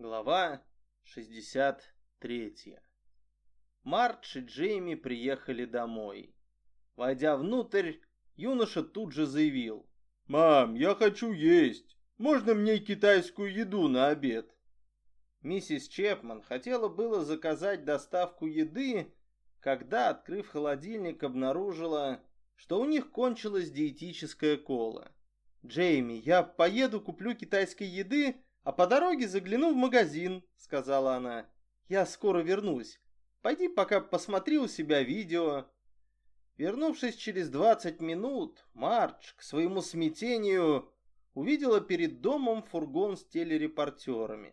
Глава 63 Мардж и Джейми приехали домой. Войдя внутрь, юноша тут же заявил. «Мам, я хочу есть. Можно мне китайскую еду на обед?» Миссис Чепман хотела было заказать доставку еды, когда, открыв холодильник, обнаружила, что у них кончилась диетическая кола. «Джейми, я поеду куплю китайской еды, а по дороге загляну в магазин», — сказала она. «Я скоро вернусь. Пойди пока посмотри у себя видео». Вернувшись через 20 минут, Мардж, к своему смятению, увидела перед домом фургон с телерепортерами.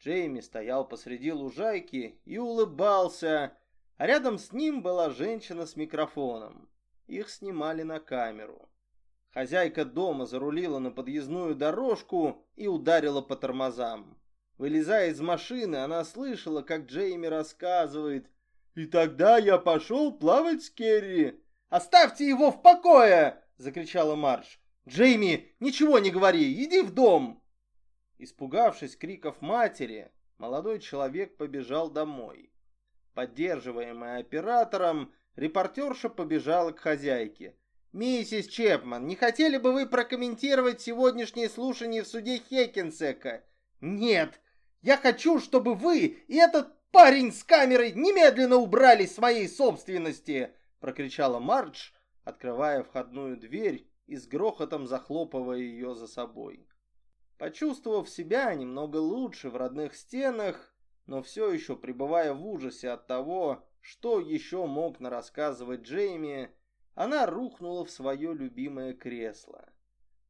Джейми стоял посреди лужайки и улыбался, а рядом с ним была женщина с микрофоном. Их снимали на камеру. Хозяйка дома зарулила на подъездную дорожку и ударила по тормозам. Вылезая из машины, она слышала, как Джейми рассказывает. «И тогда я пошел плавать с Керри». «Оставьте его в покое!» — закричала Марш. «Джейми, ничего не говори, иди в дом!» Испугавшись криков матери, молодой человек побежал домой. Поддерживаемая оператором, репортерша побежала к хозяйке. «Миссис Чепман, не хотели бы вы прокомментировать сегодняшнее слушание в суде Хекинсека?» «Нет, я хочу, чтобы вы и этот парень с камерой немедленно убрались с моей собственности!» прокричала Мардж, открывая входную дверь и с грохотом захлопывая ее за собой. Почувствовав себя немного лучше в родных стенах, но все еще пребывая в ужасе от того, что еще мог нарассказывать Джейми, она рухнула в свое любимое кресло.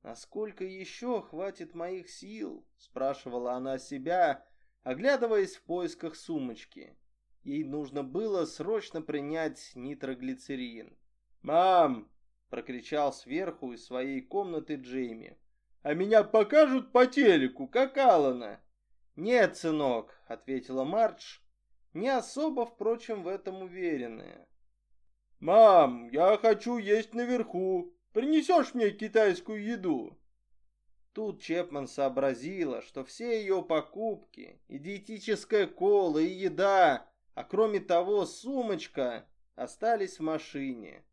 «Насколько еще хватит моих сил?» — спрашивала она себя, оглядываясь в поисках сумочки. Ей нужно было срочно принять нитроглицерин. «Мам!» — прокричал сверху из своей комнаты Джейми. «А меня покажут по телеку, как Алана!» «Нет, сынок», — ответила Мардж, не особо, впрочем, в этом уверенная. «Мам, я хочу есть наверху. Принесешь мне китайскую еду?» Тут Чепман сообразила, что все ее покупки, и диетическая кола, и еда, а кроме того сумочка, остались в машине.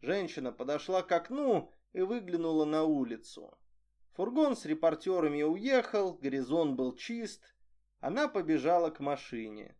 Женщина подошла к окну и выглянула на улицу. Фургон с репортерами уехал, горизонт был чист. Она побежала к машине.